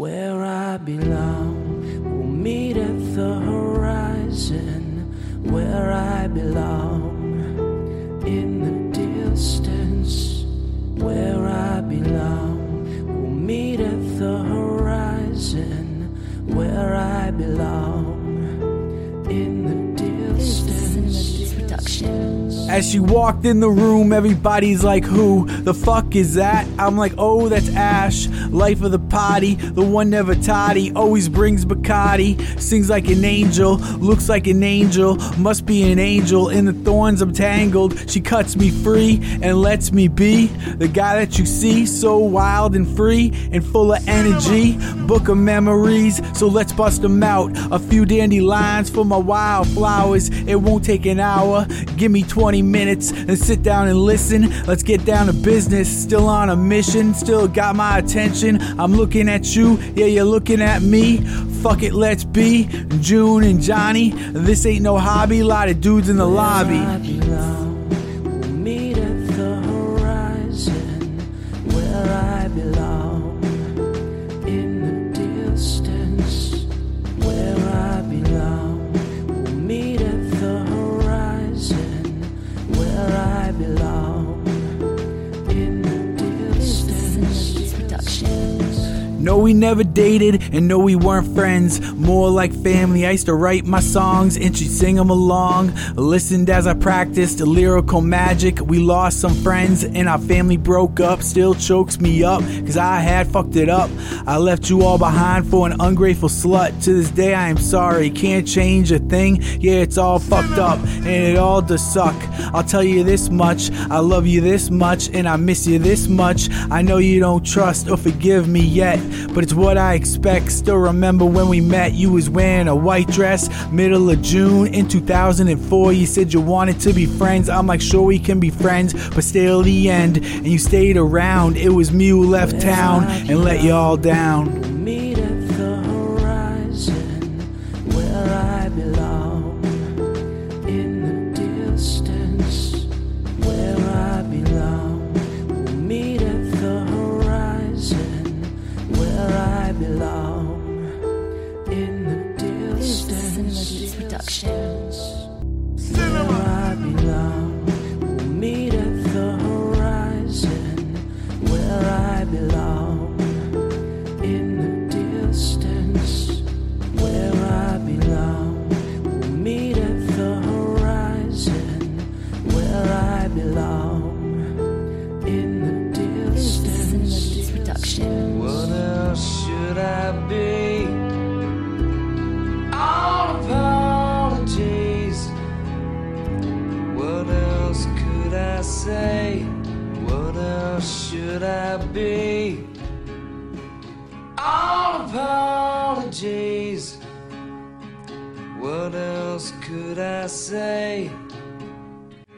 where I belong. We'll meet at the horizon, where I belong. In the distance, where I belong. We'll meet at the horizon, where I belong. As she walked in the room, everybody's like, Who the fuck is that? I'm like, Oh, that's Ash, life of the party, the one never toddy, always brings Bacardi, sings like an angel, looks like an angel, must be an angel. In the thorns, I'm tangled. She cuts me free and lets me be the guy that you see, so wild and free and full of energy. Book of memories, so let's bust them out. A few dandelions for my wildflowers. It won't take an hour. Give me 20 minutes and sit down and listen. Let's get down to business. Still on a mission, still got my attention. I'm looking at you, yeah, you're looking at me. Fuck it, let's be June and Johnny. This ain't no hobby, lot of dudes in the lobby. No, we never dated, and no, we weren't friends. More like family. I used to write my songs, and she'd sing them along. Listened as I practiced the lyrical magic. We lost some friends, and our family broke up. Still chokes me up, cause I had fucked it up. I left you all behind for an ungrateful slut. To this day, I am sorry. Can't change a thing. Yeah, it's all fucked up, and it all does suck. I'll tell you this much I love you this much, and I miss you this much. I know you don't trust or forgive me yet, but it's what I expect. Still remember when we met, you was wearing a white dress, middle of June in 2004. You said you wanted to be friends. I'm like, sure, we can be friends, but stay till the end. And you stayed around. It was me who left town and let you all down. Distance. Should I be? All apologies. What else could I say?